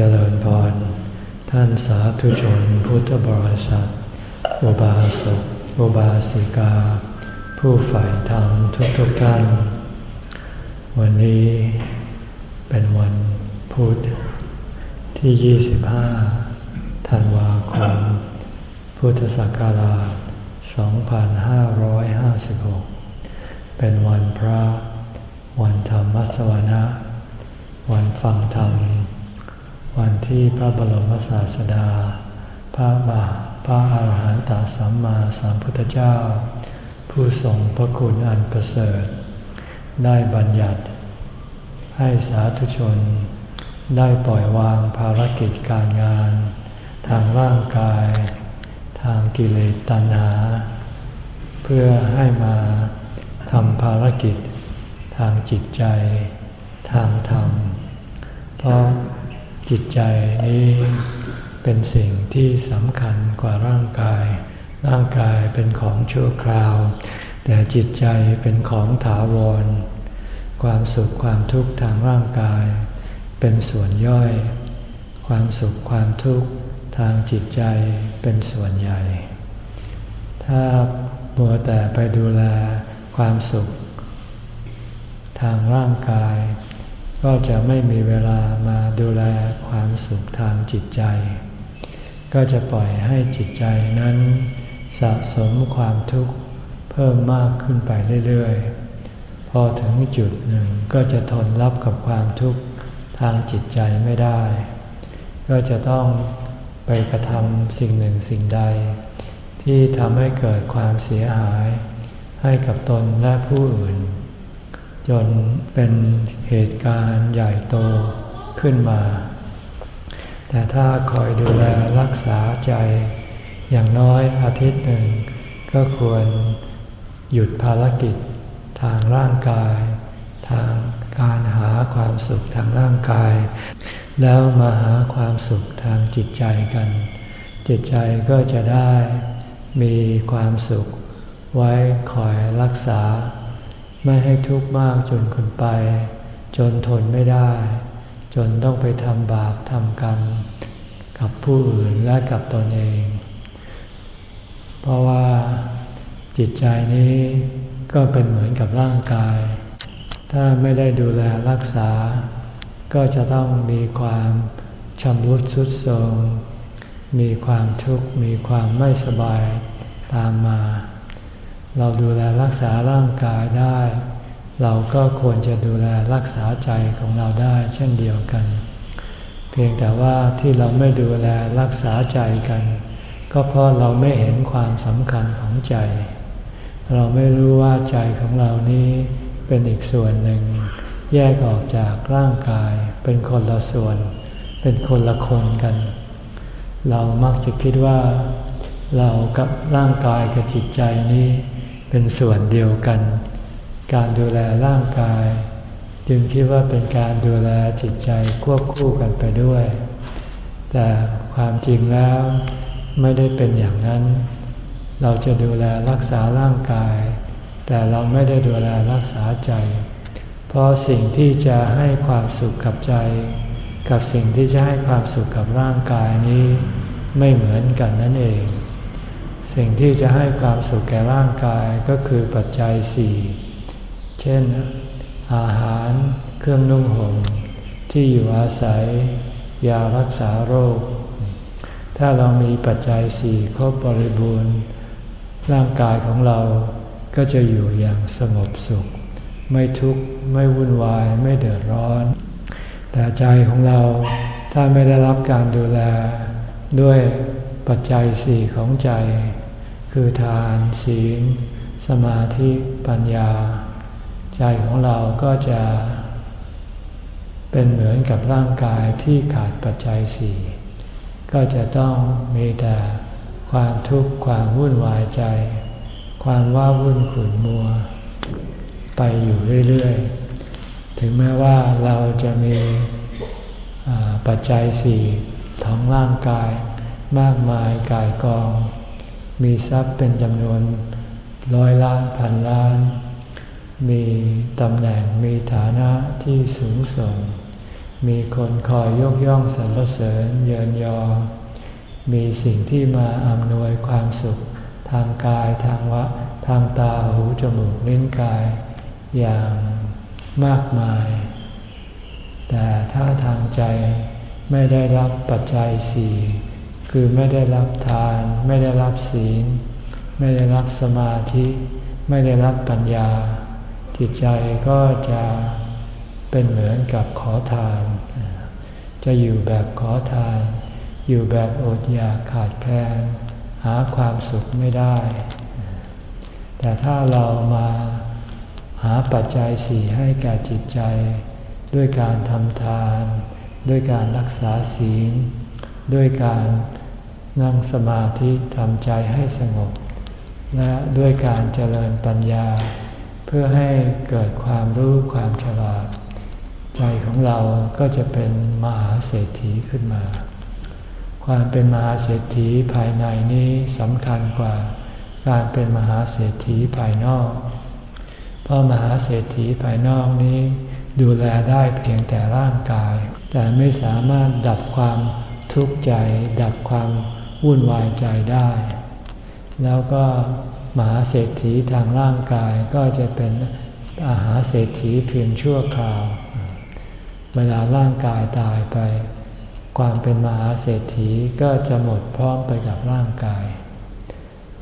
เจริญพร ท่านสาธุชนพุทธบริษัท อุบาสก อุบาสิกา ผู้ใฝ่ธรรมทุกทุกท่าน วันนี้เป็นวันพุธที่ 25 ธันวาคม พุทธศักราช 2556 เป็นวันพระ วันธรรมสวนะ วันฟังธรรม วันที่พระบรมศาสดา พระบาพระอาหารหันตสัมมาสัมพุทธเจ้า ผู้ทรงพระคุณอันประเสริฐ ได้บัญญัติ ให้สาธุชน ได้ปล่อยวางภารกิจการงาน ทางร่างกาย ทางกิเลสตัณหา เพื่อให้มาทำภารกิจ ทางจิตใจ ทางธรรม เพราะ จิตใจนี้เป็นสิ่งที่สำคัญกว่าร่างกาย ร่างกายเป็นของชั่วคราว แต่จิตใจเป็นของถาวร ความสุขความทุกข์ทางร่างกาย เป็นส่วนย่อย ความสุขความทุกข์ทางจิตใจเป็นส่วนใหญ่ ถ้าบัวแต่ไปดูแลความสุข ทางร่างกาย ก็จะไม่มีเวลามาดูแลความสุขทางจิตใจ ก็จะปล่อยให้จิตใจนั้น สะสมความทุกข์เพิ่มมากขึ้นไปเรื่อยๆ พอถึงจุดหนึ่งก็จะทนรับกับความทุกข์ทางจิตใจไม่ได้ ก็จะต้องไปกระทำสิ่งหนึ่งสิ่งใด ที่ทำให้เกิดความเสียหาย ให้กับตนและผู้อื่น จนเป็นเหตุการณ์ใหญ่โตขึ้นมา แต่ถ้าคอยดูแลรักษาใจอย่างน้อยอาทิตย์หนึ่ง ก็ควรหยุดภารกิจทางร่างกาย ทางการหาความสุขทางร่างกาย แล้วมาหาความสุขทางจิตใจกัน จิตใจก็จะได้มีความสุขไว้คอยรักษา ไม่ให้ทุกข์มากจนคนไป จนทนไม่ได้ จนต้องไปทำบาปทำกรรม กับผู้อื่นและกับตนเอง เพราะว่าจิตใจนี้ก็เป็นเหมือนกับร่างกาย ถ้าไม่ได้ดูแลรักษา ก็จะต้องมีความชำรุดทรุดโทรมมีความทุกข์ มีความไม่สบายตามมา เราดูแลรักษาร่างกายได้ เราก็ควรจะดูแลรักษาใจของเราได้เช่นเดียวกัน เพียงแต่ว่าที่เราไม่ดูแลรักษาใจกัน ก็เพราะเราไม่เห็นความสำคัญของใจ เราไม่รู้ว่าใจของเรานี้เป็นอีกส่วนหนึ่ง แยกออกจากร่างกาย เป็นคนละส่วน เป็นคนละคนกัน เรามักจะคิดว่าเรากับร่างกายกับจิตใจนี้ เป็นส่วนเดียวกัน การดูแลร่างกาย จึงคิดว่าเป็นการดูแลจิตใจควบคู่กันไปด้วย แต่ความจริงแล้วไม่ได้เป็นอย่างนั้น เราจะดูแลรักษาร่างกาย แต่เราไม่ได้ดูแลรักษาใจ เพราะสิ่งที่จะให้ความสุขกับใจ กับสิ่งที่จะให้ความสุขกับร่างกายนี้ ไม่เหมือนกันนั่นเอง สิ่งที่จะให้ความสุขแก่ร่างกายก็คือปัจจัยสี่เช่น อาหารเครื่องนุ่งห่มที่อยู่อาศัย ยารักษาโรค ถ้าเรามีปัจจัยสี่ครบบริบูรณ์ ร่างกายของเราก็จะอยู่อย่างสงบสุข ไม่ทุกข์ไม่วุ่นวายไม่เดือดร้อน แต่ใจของเราถ้าไม่ได้รับการดูแลด้วย ปัจจัยสี่ของใจ คือทานศีล สมาธิปัญญา ใจของเราก็จะ เป็นเหมือนกับร่างกายที่ขาดปัจจัยสี่ก็จะต้องมีแต่ความทุกข์ความวุ่นวายใจ ความว่าวุ่นขุ่นมัว ไปอยู่เรื่อยๆ ถึงแม้ว่าเราจะมีปัจจัยสี่ของร่างกาย มากมายกายกอง มีทรัพย์เป็นจำนวนร้อยล้านพันล้าน มีตำแหน่งมีฐานะที่สูงส่ง มีคนคอยยกย่องสรรเสริญเยินยอ มีสิ่งที่มาอำนวยความสุข ทางกายทางวะทางตาหูจมูกลิ้นกาย อย่างมากมาย แต่ถ้าทางใจไม่ได้รับปัจจัยสี่ คือไม่ได้รับทาน ไม่ได้รับศีล ไม่ได้รับสมาธิ ไม่ได้รับปัญญา จิตใจก็จะเป็นเหมือนกับขอทาน จะอยู่แบบขอทาน อยู่แบบอดอยากขาดแคลนหาความสุขไม่ได้ แต่ถ้าเรามาหาปัจจัยสี่ให้แก่จิตใจ ด้วยการทำทาน ด้วยการรักษาศีล ด้วยการนั่งสมาธิทำใจให้สงบ และด้วยการเจริญปัญญา เพื่อให้เกิดความรู้ความฉลาด ใจของเราก็จะเป็นมหาเศรษฐีขึ้นมา ความเป็นมหาเศรษฐีภายในนี้สำคัญกว่าการเป็นมหาเศรษฐีภายนอก เพราะมหาเศรษฐีภายนอกนี้ ดูแลได้เพียงแต่ร่างกาย แต่ไม่สามารถดับความ ทุกข์ใจดับความวุ่นวายใจได้ แล้วก็มหาเศรษฐีทางร่างกายก็จะเป็นอาหาเศรษฐีเพียงชั่วคราว เวลาร่างกายตายไป ความเป็นมหาเศรษฐีก็จะหมดพร้อมไปกับร่างกาย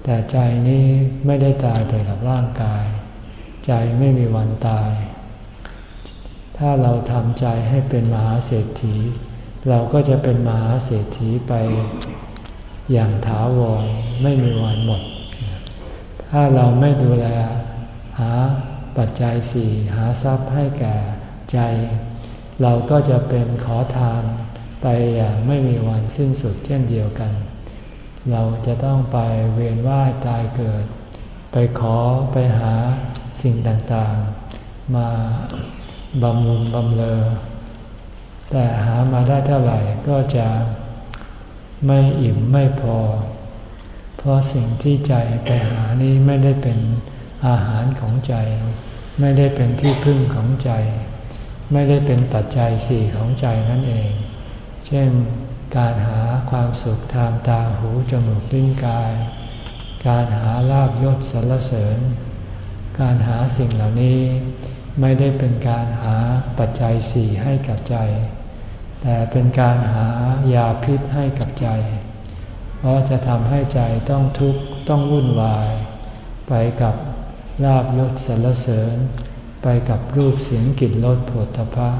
แต่ใจนี้ไม่ได้ตายไปกับร่างกาย ใจไม่มีวันตาย ถ้าเราทำใจให้เป็นมหาเศรษฐี เราก็จะเป็นมหาเศรษฐีไปอย่างถาวรไม่มีวันหมด ถ้าเราไม่ดูแลหาปัจจัยสี่หาทรัพย์ให้แก่ใจ เราก็จะเป็นขอทานไปอย่างไม่มีวันสิ้นสุดเช่นเดียวกัน เราจะต้องไปเวียนว่ายตายเกิด ไปขอไปหาสิ่งต่างๆ มาบำรุงบำเลอ แต่หามาได้เท่าไหร่ก็จะไม่อิ่มไม่พอ เพราะสิ่งที่ใจไปหานี้ไม่ได้เป็นอาหารของใจ ไม่ได้เป็นที่พึ่งของใจ ไม่ได้เป็นปัจจัยสี่ของใจนั่นเอง เช่นการหาความสุขทางตาหูจมูกลิ้นกาย การหาลาบยศสรรเสริญ การหาสิ่งเหล่านี้ ไม่ได้เป็นการหาปัจจัยสี่ให้กับใจ แต่เป็นการหายาพิษให้กับใจ เพราะจะทำให้ใจต้องทุกข์ต้องวุ่นวาย ไปกับลาบยศสรรเสริญ ไปกับรูปเสียงกลิ่นรสผลทพะ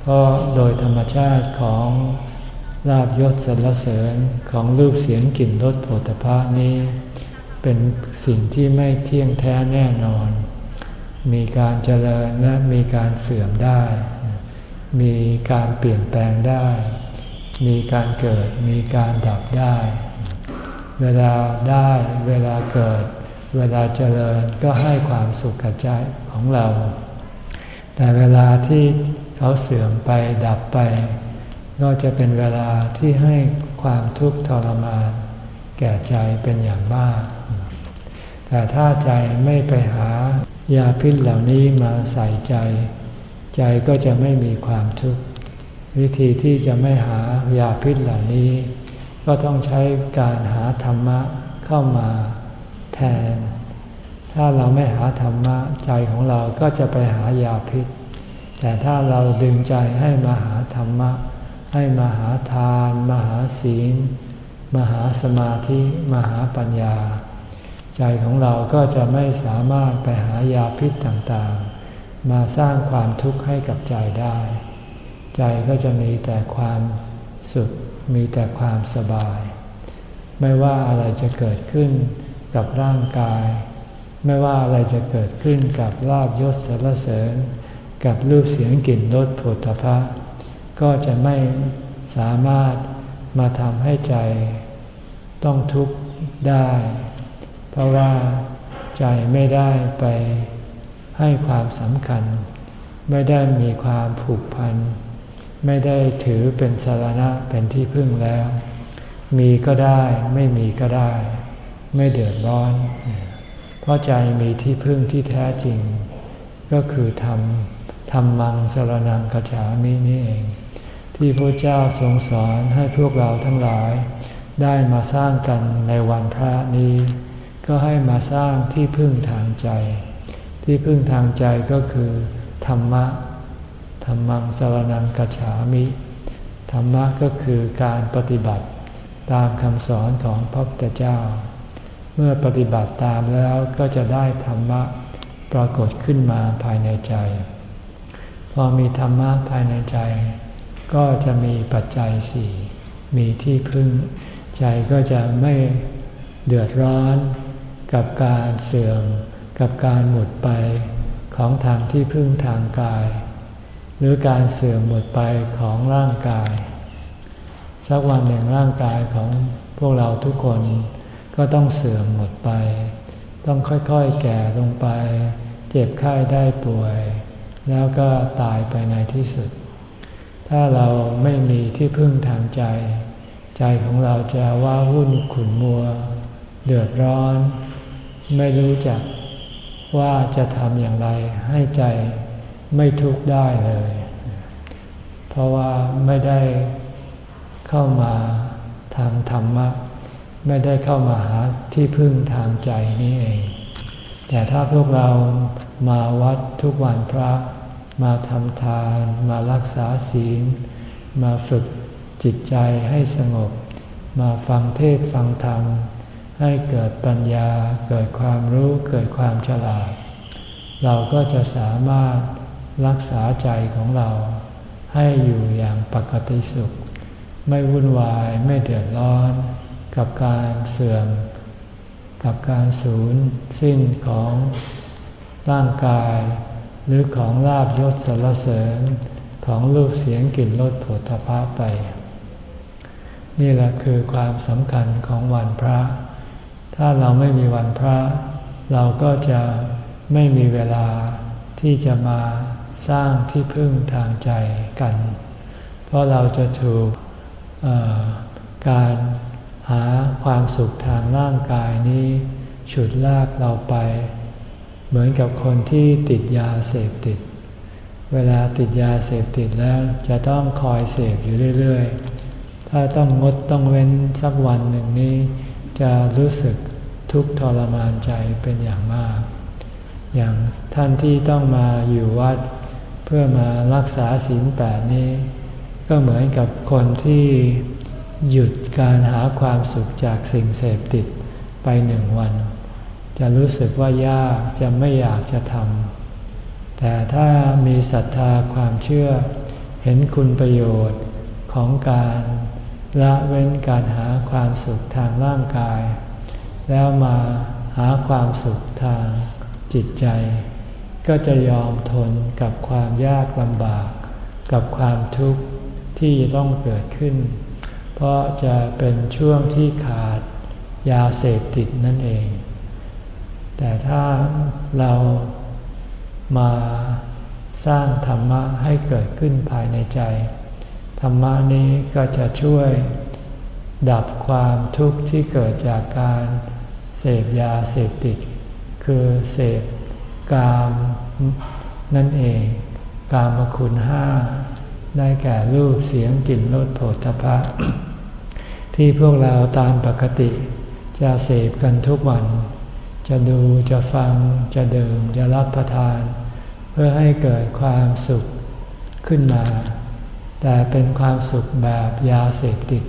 เพราะโดยธรรมชาติของลาบยศสรรเสริญของรูปเสียงกลิ่นรสผลทพะนี้ เป็นสิ่งที่ไม่เที่ยงแท้แน่นอน มีการเจริญและมีการเสื่อมได้ มีการเปลี่ยนแปลงได้ มีการเกิด มีการดับได้ เวลาได้เวลาเกิด เวลาเจริญก็ให้ความสุขกับใจของเรา แต่เวลาที่เขาเสื่อมไปดับไปก็จะเป็นเวลาที่ให้ความทุกข์ทรมาน แก่ใจเป็นอย่างมาก แต่ถ้าใจไม่ไปหา ยาพิษเหล่านี้มาใส่ใจ ใจก็จะไม่มีความทุกข์ วิธีที่จะไม่หายาพิษเหล่านี้ ก็ต้องใช้การหาธรรมะเข้ามาแทน ถ้าเราไม่หาธรรมะใจของเราก็จะไปหายาพิษ แต่ถ้าเราดึงใจให้มาหาธรรมะ ให้มาหาทาน มาหาศีล มาหาสมาธิ มาหาปัญญา ใจของเราก็จะไม่สามารถไปหายาพิษต่างๆ มาสร้างความทุกข์ให้กับใจได้ ใจก็จะมีแต่ความสุขมีแต่ความสบาย ไม่ว่าอะไรจะเกิดขึ้นกับร่างกาย ไม่ว่าอะไรจะเกิดขึ้นกับลาบยศสรรเสริญ กับรูปเสียงกลิ่นรสผลตภะก็จะไม่สามารถมาทำให้ใจต้องทุกข์ได้ เพราะว่าใจไม่ได้ไปให้ความสำคัญ ไม่ได้มีความผูกพัน ไม่ได้ถือเป็นสารณะเป็นที่พึ่งแล้ว มีก็ได้ไม่มีก็ได้ ไม่เดือดร้อน เพราะใจมีที่พึ่งที่แท้จริง ก็คือธรรมธรรมังสรนังกัจฉามินี่เอง ที่พระเจ้าทรงสอนให้พวกเราทั้งหลาย ได้มาสร้างกันในวันพระนี้ ก็ให้มาสร้างที่พึ่งทางใจ ที่พึ่งทางใจก็คือ ธรรมะ ธรรมังสรนังกัจฉามิ ธรรมะก็คือการปฏิบัติตามคำสอนของพระพุทธเจ้า เมื่อปฏิบัติตามแล้วก็จะได้ธรรมะปรากฏขึ้นมาภายในใจ พอมีธรรมะภายในใจ ก็จะมีปัจจัยสี่มีที่พึ่ง ใจก็จะไม่เดือดร้อน กับการเสื่อม กับการหมดไปของทางที่พึ่งทางกาย หรือการเสื่อมหมดไปของร่างกาย สักวันหนึ่งร่างกายของพวกเราทุกคนก็ต้องเสื่อมหมดไป ต้องค่อยๆแก่ลงไป เจ็บไข้ได้ป่วย แล้วก็ตายไปในที่สุด ถ้าเราไม่มีที่พึ่งทางใจ ใจของเราจะว่าวุ่นขุนมัว เดือดร้อน ไม่รู้จักว่าจะทำอย่างไรให้ใจไม่ทุกข์ได้เลย เพราะว่าไม่ได้เข้ามาทางธรรมะ ไม่ได้เข้ามาหาที่พึ่งทางใจนี้เอง แต่ถ้าพวกเรามาวัดทุกวันพระ มาทำทาน มารักษาศีล มาฝึกจิตใจให้สงบ มาฟังเทศฟังธรรม ให้เกิดปัญญาเกิดความรู้เกิดความฉลาด เราก็จะสามารถรักษาใจของเรา ให้อยู่อย่างปกติสุข ไม่วุ่นวายไม่เดือดร้อน กับการเสื่อม กับการสูญสิ้นของร่างกาย หรือของลาบยศสรรเสริญของรูปเสียงกลิ่นรสผลทพะไป นี่แหละคือความสำคัญของวันพระ ถ้าเราไม่มีวันพระ เราก็จะไม่มีเวลาที่จะมาสร้างที่พึ่งทางใจกัน เพราะเราจะถูกการหาความสุขทางร่างกายนี้ฉุดลากเราไป เหมือนกับคนที่ติดยาเสพติด เวลาติดยาเสพติดแล้วจะต้องคอยเสพอยู่เรื่อย ๆ ถ้าต้องงดต้องเว้นสักวันหนึ่งนี้ จะรู้สึก ทุกทรมานใจเป็นอย่างมาก อย่างท่านที่ต้องมาอยู่วัด เพื่อมารักษาศีลแปดนี้ ก็เหมือนกับคนที่หยุดการหาความสุขจากสิ่งเสพติดไปหนึ่งวัน จะรู้สึกว่ายากจะไม่อยากจะทำแต่ถ้ามีศรัทธาความเชื่อ เห็นคุณประโยชน์ของการละเว้นการหาความสุขทางร่างกาย แล้วมาหาความสุขทางจิตใจ ก็จะยอมทนกับความยากลำบาก กับความทุกข์ที่ต้องเกิดขึ้น เพราะจะเป็นช่วงที่ขาดยาเสพติดนั่นเอง แต่ถ้าเรามาสร้างธรรมะให้เกิดขึ้นภายในใจ ธรรมะนี้ก็จะช่วยดับความทุกข์ที่เกิดจากการ เสพยาเสพติด คือเสพกามนั่นเอง กามคุณห้า ได้แก่รูปเสียงกลิ่นรสโผฏฐพะที่พวกเราตามปกติ จะเสพกันทุกวัน จะดูจะฟังจะดื่มจะรับประทาน เพื่อให้เกิดความสุขขึ้นมา แต่เป็นความสุขแบบยาเสพติด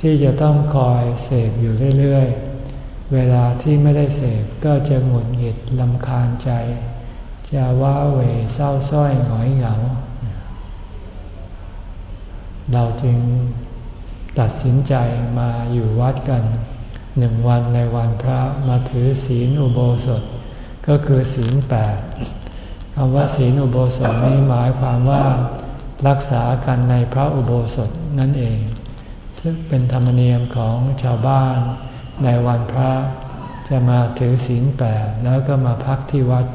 ที่จะต้องคอยเสพอยู่เรื่อยๆ เวลาที่ไม่ได้เสพก็จะหงุดหงิดลำคาญใจ จะว้าเหวเศร้าส้อยหงอยเหงา เราจึงตัดสินใจมาอยู่วัดกันหนึ่งวันในวันพระมาถือศีลอุโบสถ ก็คือศีลแปดคำว่าศีลอุโบสถนี้หมายความว่ารักษากันในพระอุโบสถนั่นเอง ซึ่งเป็นธรรมเนียมของชาวบ้าน ในวันพระจะมาถือศีลแปดแล้วก็มาพักที่วัด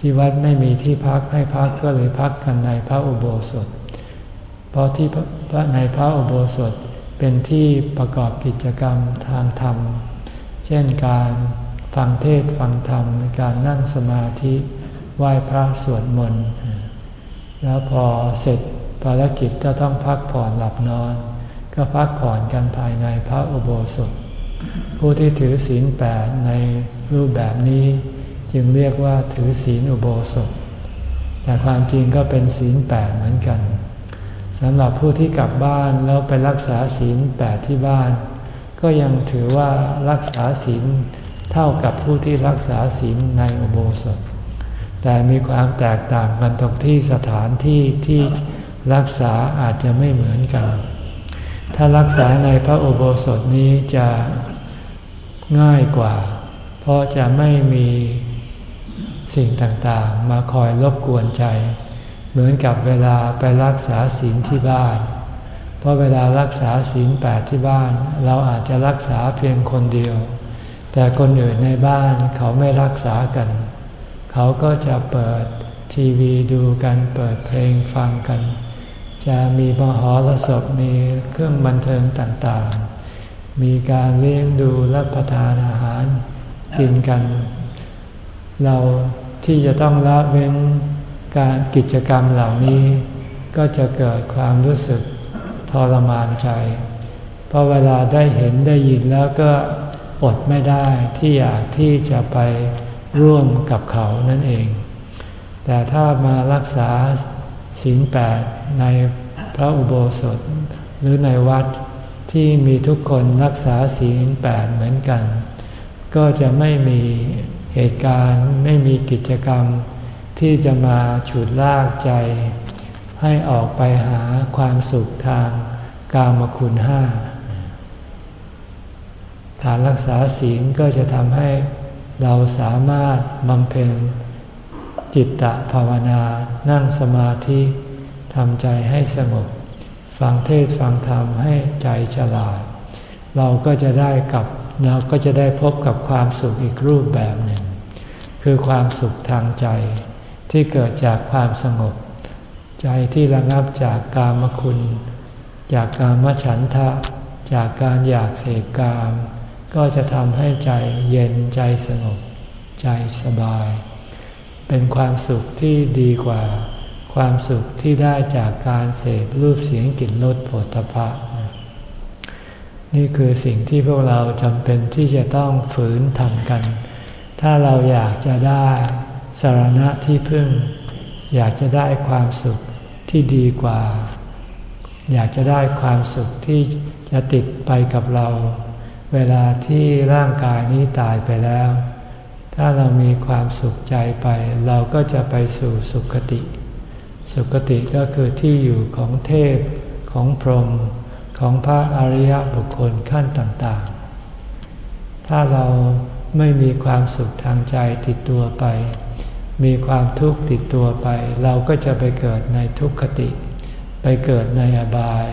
ที่วัดไม่มีที่พักให้พักก็เลยพักกันในพระอุโบสถ เพราะที่ในพระอุโบสถเป็นที่ประกอบกิจกรรมทางธรรม เช่นการฟังเทศฟังธรรม การนั่งสมาธิไหว้พระสวดมนต์ แล้วพอเสร็จภารกิจจะต้องพักผ่อนหลับนอน ก็พักผ่อนกันภายในพระอุโบสถ ผู้ที่ถือศีลแปดในรูปแบบนี้ จึงเรียกว่าถือศีลอุโบสถ แต่ความจริงก็เป็นศีลแปดเหมือนกันสำหรับผู้ที่กลับบ้านแล้วไปรักษาศีลแปดที่บ้าน ก็ยังถือว่ารักษาศีลเท่ากับผู้ที่รักษาศีลในอุโบสถ แต่มีความแตกต่างกันตรงที่สถานที่ที่รักษาอาจจะไม่เหมือนกัน ถ้ารักษาในพระอุโบสถนี้จะง่ายกว่า เพราะจะไม่มีสิ่งต่างๆ มาคอยรบกวนใจ เหมือนกับเวลาไปรักษาศีลที่บ้าน เพราะเวลารักษาศีลแปดที่บ้าน เราอาจจะรักษาเพียงคนเดียว แต่คนอื่นในบ้านเขาไม่รักษากัน เขาก็จะเปิดทีวีดูกันเปิดเพลงฟังกัน จะมีมหรสพมีเครื่องบันเทิงต่างๆ มีการเลี้ยงดูรับประทานอาหารกินกัน เราที่จะต้องละเว้นการกิจกรรมเหล่านี้ ก็จะเกิดความรู้สึกทรมานใจ เพราะเวลาได้เห็นได้ยินแล้วก็อดไม่ได้ที่อยากที่จะไปร่วมกับเขานั่นเอง แต่ถ้ามารักษา ศีลแปดในพระอุโบสถหรือในวัดที่มีทุกคนรักษาศีลแปดเหมือนกัน ก็จะไม่มีเหตุการณ์ไม่มีกิจกรรม ที่จะมาฉุดลากใจ ให้ออกไปหาความสุขทางกามคุณห้าการรักษาศีลก็จะทำให้เราสามารถบำเพ็ญ จิตตะภาวนานั่งสมาธิทำใจให้สงบ ฟังเทศฟังธรรมให้ใจฉลาด เราก็จะได้กับเราก็จะได้พบกับความสุขอีกรูปแบบหนึ่ง คือความสุขทางใจที่เกิดจากความสงบ ใจที่ระงับจากกามคุณ จากกามฉันทะ จากการอยากเสพกาม ก็จะทำให้ใจเย็นใจสงบ ใจสบาย เป็นความสุขที่ดีกว่า ความสุขที่ได้จากการเสพรูปเสียงกลิ่นรสผลตภะนี่คือสิ่งที่พวกเราจำเป็นที่จะต้องฝืนทำกัน ถ้าเราอยากจะได้สารณะที่พึ่ง อยากจะได้ความสุขที่ดีกว่า อยากจะได้ความสุขที่จะติดไปกับเรา เวลาที่ร่างกายนี้ตายไปแล้ว ถ้าเรามีความสุขใจไป เราก็จะไปสู่สุคติ สุคติก็คือที่อยู่ของเทพของพรหมของพระอริยบุคคลขั้นต่างๆ ถ้าเราไม่มีความสุขทางใจติดตัวไป มีความทุกข์ติดตัวไป เราก็จะไปเกิดในทุกขติ ไปเกิดในอบาย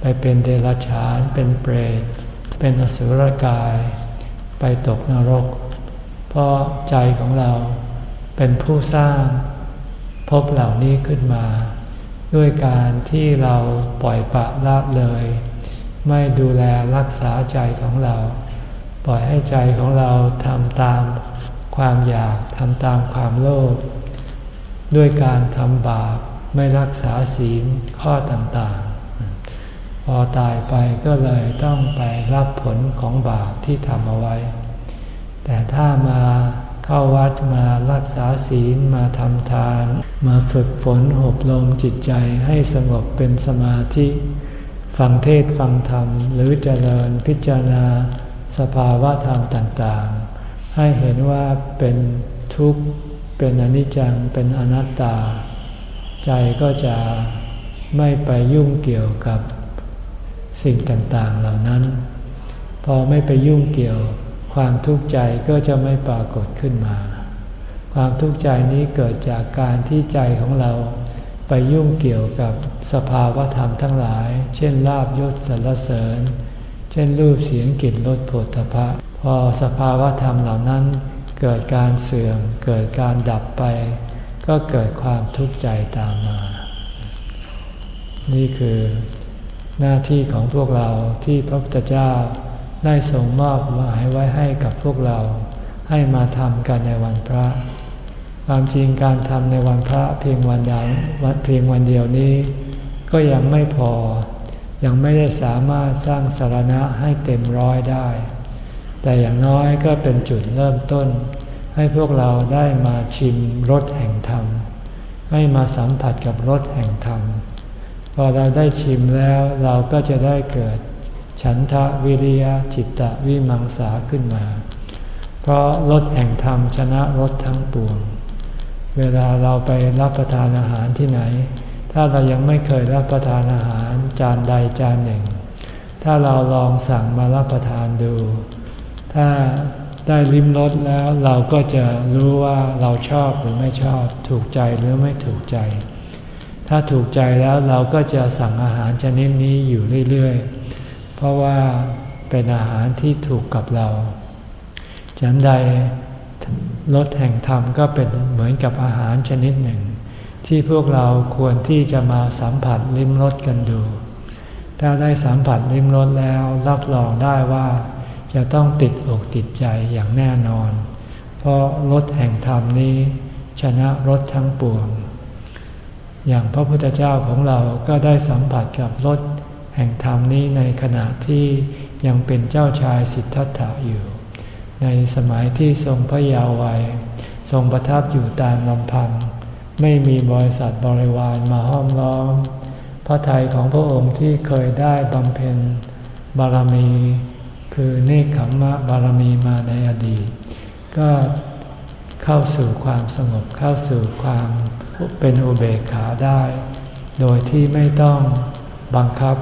ไปเป็นเดรัจฉาน เป็นเปรต เป็นอสุรกาย ไปตกนรก เพราะใจของเราเป็นผู้สร้างพบเหล่านี้ขึ้นมา ด้วยการที่เราปล่อยปะละเลย ไม่ดูแลรักษาใจของเรา ปล่อยให้ใจของเราทำตามความอยากทำตามความโลภด้วยการทำบาปไม่รักษาศีลข้อต่างๆ พอตายไปก็เลยต้องไปรับผลของบาปที่ทำเอาไว้ แต่ถ้ามาเข้าวัดมารักษาศีลมาทำทาน มาฝึกฝนอบรมจิตใจให้สงบเป็นสมาธิ ฟังเทศฟังธรรม หรือเจริญพิจารณาสภาวะธรรมต่างๆ ให้เห็นว่าเป็นทุกข์เป็นอนิจจังเป็นอนัตตา ใจก็จะไม่ไปยุ่งเกี่ยวกับสิ่งต่างๆเหล่านั้น พอไม่ไปยุ่งเกี่ยว ความทุกข์ใจก็จะไม่ปรากฏขึ้นมา ความทุกข์ใจนี้เกิดจากการที่ใจของเราไปยุ่งเกี่ยวกับสภาวะธรรมทั้งหลาย เช่นลาบยศสรรเสริญ เช่นรูปเสียงกลิ่นรสผลทพะพอสภาวะธรรมเหล่านั้น เกิดการเสื่อม เกิดการดับไป ก็เกิดความทุกข์ใจตามมา นี่คือหน้าที่ของพวกเราที่พระพุทธเจ้า ได้ส่งมอบหมายไว้ให้กับพวกเราให้มาทำกันในวันพระ ความจริงการทำในวันพระเพียงวันเดียววัดเพียงวันเดียวนี้ ก็ยังไม่พอ ยังไม่ได้สามารถสร้างสารณะให้เต็มร้อยได้ แต่อย่างน้อยก็เป็นจุดเริ่มต้น ให้พวกเราได้มาชิมรสแห่งธรรม ให้มาสัมผัสกับรสแห่งธรรม พอเราได้ชิมแล้วเราก็จะได้เกิด ฉันทะวิริยะจิตตะวิมังสาขึ้นมา เพราะรสแห่งธรรมชนะรสทั้งปวง เวลาเราไปรับประทานอาหารที่ไหน ถ้าเรายังไม่เคยรับประทานอาหารจานใดจานหนึ่ง ถ้าเราลองสั่งมารับประทานดู ถ้าได้ลิ้มรสแล้วเราก็จะรู้ว่าเราชอบหรือไม่ชอบ ถูกใจหรือไม่ถูกใจ ถ้าถูกใจแล้วเราก็จะสั่งอาหารชนิดนี้อยู่เรื่อยๆ เพราะว่าเป็นอาหารที่ถูกกับเราฉันใดรสแห่งธรรมก็เป็นเหมือนกับอาหารชนิดหนึ่ง ที่พวกเราควรที่จะมาสัมผัสลิ้มรสกันดู ถ้าได้สัมผัสลิ้มรสแล้วรับรองได้ว่า จะต้องติดอกติดใจอย่างแน่นอน เพราะรสแห่งธรรมนี้ ชนะรสทั้งปวง อย่างพระพุทธเจ้าของเราก็ได้สัมผัสกับรส แห่งธรรมนี้ในขณะที่ยังเป็นเจ้าชายสิทธัตถะอยู่ ในสมัยที่ทรงพระเยาว์วัย ทรงประทับอยู่ตามลำพัง ไม่มีบริษัทบริวารมาห้อมล้อม พระทัยของพระองค์ที่เคยได้บำเพ็ญบารมี คือเนคขมมะบารมีมาในอดีต ก็เข้าสู่ความสงบเข้าสู่ความเป็นอุเบกขาได้ โดยที่ไม่ต้องบังคับ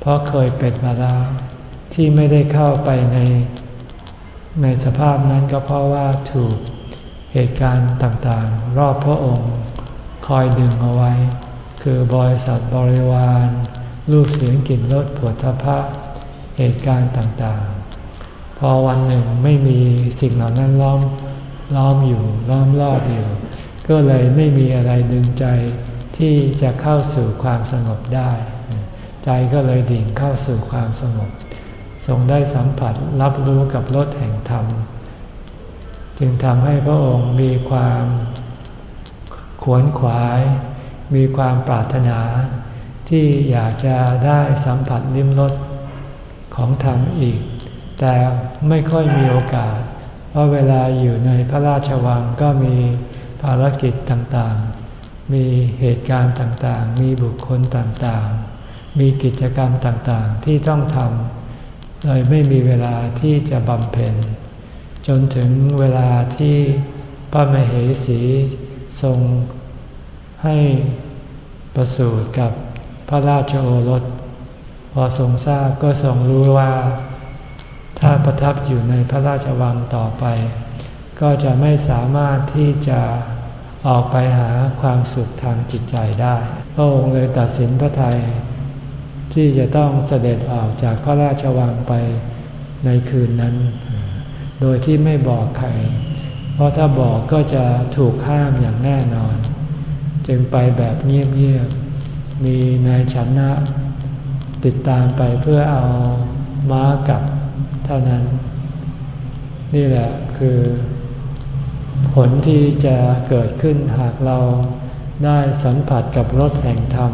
เพราะเคยเป็นมาแล้วที่ไม่ได้เข้าไปในในสภาพนั้นก็เพราะว่าถูกเหตุการณ์ต่างๆ รอบพระองค์ คอยดึงเอาไว้ คือบริษัทบริวาร รูปเสียงกลิ่นรสผวทพะเหตุการณ์ต่างๆ พอวันหนึ่งไม่มีสิ่งเหล่านั้นล้อมล้อมอยู่ล้อมรอบอยู่ ก็เลยไม่มีอะไรดึงใจที่จะเข้าสู่ความสงบได้ ใจก็เลยดิ่งเข้าสู่ความสงบทรงได้สัมผัสรับรู้กับรสแห่งธรรม จึงทำให้พระองค์มีความขวนขวาย มีความปรารถนา ที่อยากจะได้สัมผัสลิ้มรสของธรรมอีก แต่ไม่ค่อยมีโอกาส เพราะเวลาอยู่ในพระราชวังก็มีภารกิจต่างๆ มีเหตุการณ์ต่างๆ มีบุคคลต่างๆ มีกิจกรรมต่างๆ ที่ต้องทำเลยไม่มีเวลาที่จะบำเพ็ญ จนถึงเวลาที่พระมเหสีทรงให้ประสูติกับพระราชโอรส พอทรงทราบก็ทรงรู้ว่า ถ้าประทับอยู่ในพระราชวังต่อไป ก็จะไม่สามารถที่จะออกไปหาความสุขทางจิตใจได้ พระองค์เลยตัดสินพระทัย ที่จะต้องเสด็จออกจากพระราชวังไปในคืนนั้น โดยที่ไม่บอกใคร เพราะถ้าบอกก็จะถูกห้ามอย่างแน่นอน จึงไปแบบเงียบๆ มีนายชนนะ ติดตามไปเพื่อเอาม้ากลับเท่านั้น นี่แหละคือ ผลที่จะเกิดขึ้นหากเราได้สัมผัสกับรถแห่งธรรม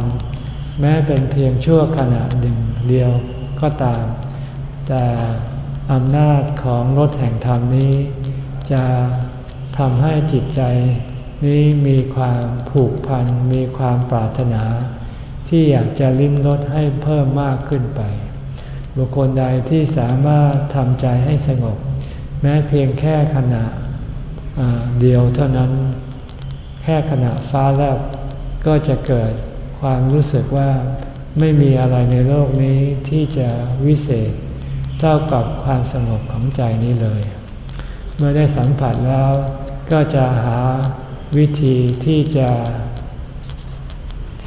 แม้เป็นเพียงชั่วขณะหนึ่งเดียวก็ตาม แต่อำนาจของรถแห่งธรรมนี้ จะทำให้จิตใจนี้มีความผูกพัน มีความปรารถนา ที่อยากจะลิ้มรสให้เพิ่มมากขึ้นไป บุคคลใดที่สามารถทำใจให้สงบ แม้เพียงแค่ขณะเดียวเท่านั้น แค่ขณะฟ้าแลบก็จะเกิด ความรู้สึกว่าไม่มีอะไรในโลกนี้ที่จะวิเศษ เท่ากับความสงบของใจนี้เลย เมื่อได้สัมผัสแล้วก็จะหาวิธีที่จะ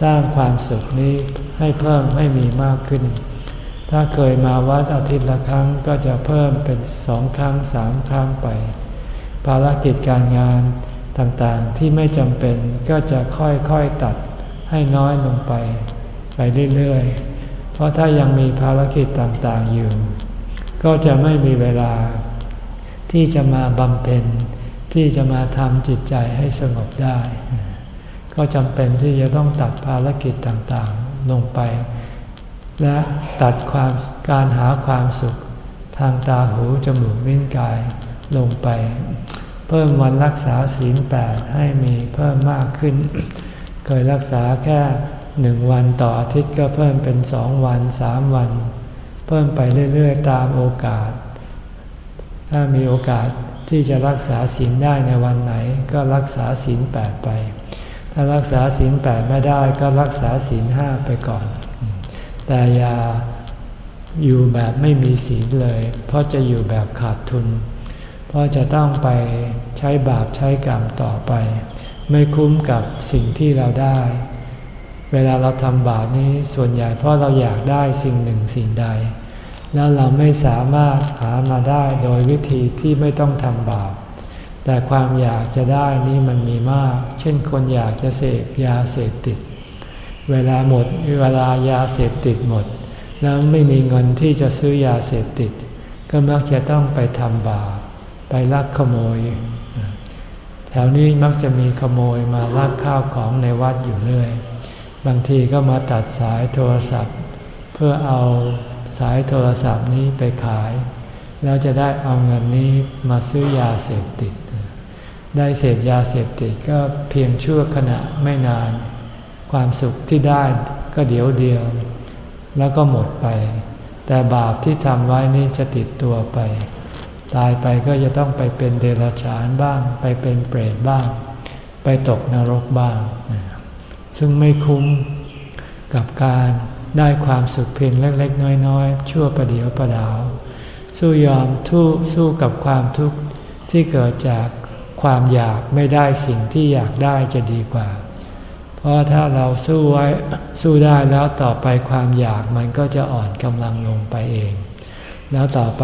สร้างความสุขนี้ให้เพิ่มให้มีมากขึ้น ถ้าเคยมาวัดอาทิตย์ละครั้งก็จะเพิ่มเป็นสองครั้งสามครั้งไป ภารกิจการงานต่างๆที่ไม่จำเป็นก็จะค่อยๆตัด ให้น้อยลงไป ไปเรื่อยๆ เพราะถ้ายังมีภารกิจต่างๆอยู่ ก็จะไม่มีเวลา ที่จะมาบำเพ็ญที่จะมาทำจิตใจให้สงบได้ ก็จำเป็นที่จะต้องตัดภารกิจต่างๆลงไป และตัดความการหาความสุขทางตาหูจมูกลิ้นกายลงไป เพิ่มวันรักษาศีลแปดให้มีเพิ่มมากขึ้น เคยรักษาแค่หนึ่งวันต่ออาทิตย์ก็เพิ่มเป็นสองวันสามวัน เพิ่มไปเรื่อยๆตามโอกาส ถ้ามีโอกาสที่จะรักษาศีลได้ในวันไหน ก็รักษาศีลแปดไป ถ้ารักษาศีลแปดไม่ได้ก็รักษาศีลห้าไปก่อน แต่อย่าอยู่แบบไม่มีศีลเลย เพราะจะอยู่แบบขาดทุน เพราะจะต้องไปใช้บาปใช้กรรมต่อไป ไม่คุ้มกับสิ่งที่เราได้ เวลาเราทำบาปนี้ส่วนใหญ่เพราะเราอยากได้สิ่งหนึ่งสิ่งใด แล้วเราไม่สามารถหามาได้โดยวิธีที่ไม่ต้องทำบาป แต่ความอยากจะได้นี้มันมีมาก เช่นคนอยากจะเสพยาเสพติด เวลาหมดเวลายาเสพติดหมด แล้วไม่มีเงินที่จะซื้อยาเสพติด ก็มักจะต้องไปทำบาปไปลักขโมย วนี้มักจะมีขโมยมาลักข้าวของในวัดอยู่เรื่อย บางทีก็มาตัดสายโทรศัพท์ เพื่อเอาสายโทรศัพท์นี้ไปขาย แล้วจะได้เอาเงินนี้มาซื้อยาเสพติด ได้เสพยาเสพติดก็เพียงชั่วขณะไม่นาน ความสุขที่ได้ก็เดี๋ยวเดียว แล้วก็หมดไป แต่บาปที่ทำไว้นี่จะติดตัวไป ตายไปก็จะต้องไปเป็นเดรัจฉานบ้าง ไปเป็นเปรตบ้าง ไปตกนรกบ้าง ซึ่งไม่คุ้มกับการได้ความสุขเพียงเล็กๆ น้อยๆ ชั่วประเดียวประดาว สู้ยอมทุสู้กับความทุกข์ที่เกิดจากความอยากไม่ได้สิ่งที่อยากได้จะดีกว่า เพราะถ้าเราสู้ไว้สู้ได้แล้วต่อไปความอยากมันก็จะอ่อนกำลังลงไปเอง แล้วต่อไป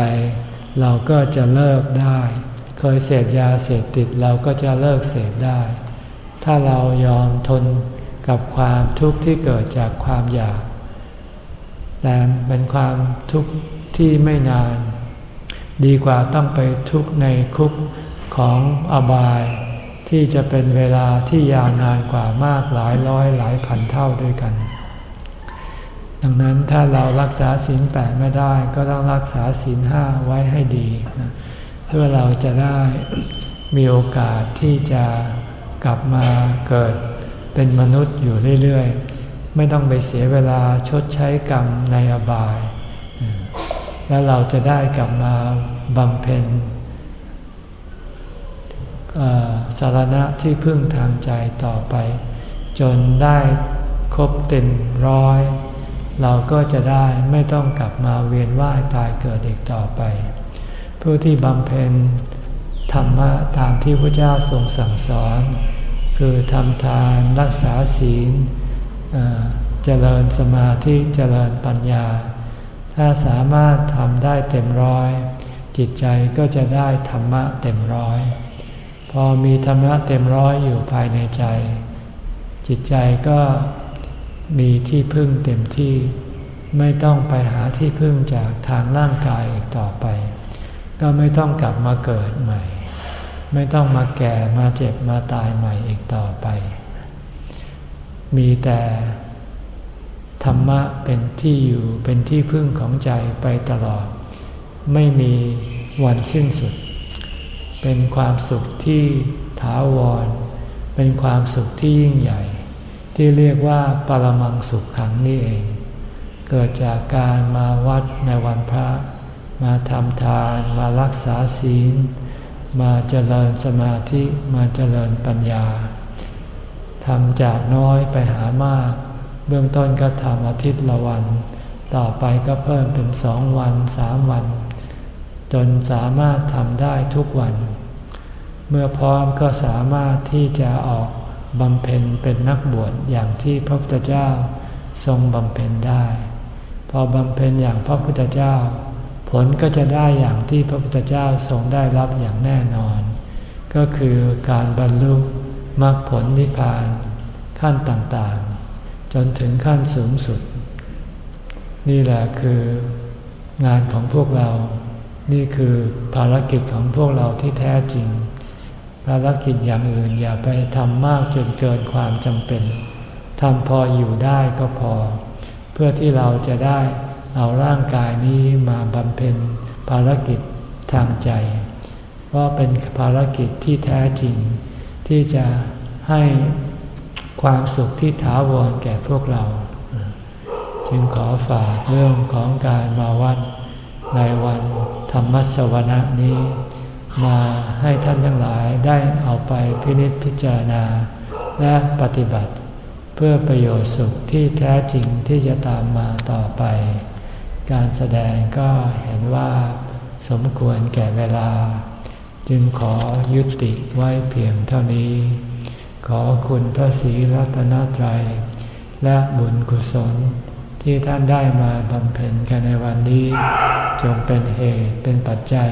เราก็จะเลิกได้ เคยเสพยาเสพติดเราก็จะเลิกเสพได้ ถ้าเรายอมทนกับความทุกข์ที่เกิดจากความอยาก แต่เป็นความทุกข์ที่ไม่นาน ดีกว่าต้องไปทุกข์ในคุกของอบาย ที่จะเป็นเวลาที่ยาวนานกว่ามากหลายร้อยหลายพันเท่าด้วยกัน ดังนั้นถ้าเรารักษาศีลแปดไม่ได้ ก็ต้องรักษาศีลห้าไว้ให้ดี เพื่อเราจะได้มีโอกาสที่จะกลับมาเกิดเป็นมนุษย์อยู่เรื่อยๆ ไม่ต้องไปเสียเวลาชดใช้กรรมในอบาย แล้วเราจะได้กลับมาบำเพ็ญสารณะที่พึ่งทางใจต่อไป จนได้ครบเต็มร้อย เราก็จะได้ไม่ต้องกลับมาเวียนว่ายตายเกิดอีกต่อไป ผู้ที่บำเพ็ญธรรมะตามที่พระเจ้าทรงสั่งสอน คือทำทานรักษาศีลเจริญสมาธิเจริญปัญญา ถ้าสามารถทำได้เต็มร้อย จิตใจก็จะได้ธรรมะเต็มร้อย พอมีธรรมะเต็มร้อยอยู่ภายในใจ จิตใจก็ มีที่พึ่งเต็มที่ไม่ต้องไปหาที่พึ่งจากทางร่างกายอีกต่อไป ก็ไม่ต้องกลับมาเกิดใหม่ ไม่ต้องมาแก่มาเจ็บมาตายใหม่อีกต่อไป มีแต่ธรรมะเป็นที่อยู่เป็นที่พึ่งของใจไปตลอด ไม่มีวันสิ้นสุด เป็นความสุขที่ถาวร เป็นความสุขที่ยิ่งใหญ่ ที่เรียกว่าปรมังสุขขังนี่เอง เกิดจากการมาวัดในวันพระ มาทำทาน มารักษาศีล มาเจริญสมาธิมาเจริญปัญญาทำจากน้อยไปหามาก เบื้องต้นก็ทำอาทิตย์ละวัน ต่อไปก็เพิ่มเป็นสองวันสามวัน จนสามารถทำได้ทุกวัน เมื่อพร้อมก็สามารถที่จะออก บำเพ็ญเป็นนักบวชอย่างที่พระพุทธเจ้าทรงบำเพ็ญได้ พอบำเพ็ญอย่างพระพุทธเจ้า ผลก็จะได้อย่างที่พระพุทธเจ้าทรงได้รับอย่างแน่นอน ก็คือการบรรลุมรรคผลนิพพานขั้นต่างๆ จนถึงขั้นสูงสุด นี่แหละคืองานของพวกเรา นี่คือภารกิจของพวกเราที่แท้จริง ภารกิจอย่างอื่นอย่าไปทำมากจนเกินความจำเป็นทำพออยู่ได้ก็พอ เพื่อที่เราจะได้เอาร่างกายนี้มาบำเพ็ญภารกิจทางใจ เพราะเป็นภารกิจที่แท้จริง ที่จะให้ความสุขที่ถาวรแก่พวกเรา จึงขอฝากเรื่องของการมาวัดในวันธรรมสวนะนี้ มาให้ท่านทั้งหลายได้เอาไปพินิจพิจารณา และปฏิบัติ เพื่อประโยชน์สุขที่แท้จริงที่จะตามมาต่อไป การแสดงก็เห็นว่าสมควรแก่เวลา จึงขอยุติไว้เพียงเท่านี้ ขอคุณพระศรีรัตนตรัย และบุญกุศลที่ท่านได้มาบำเพ็ญกันในวันนี้ จงเป็นเหตุเป็นปัจจัย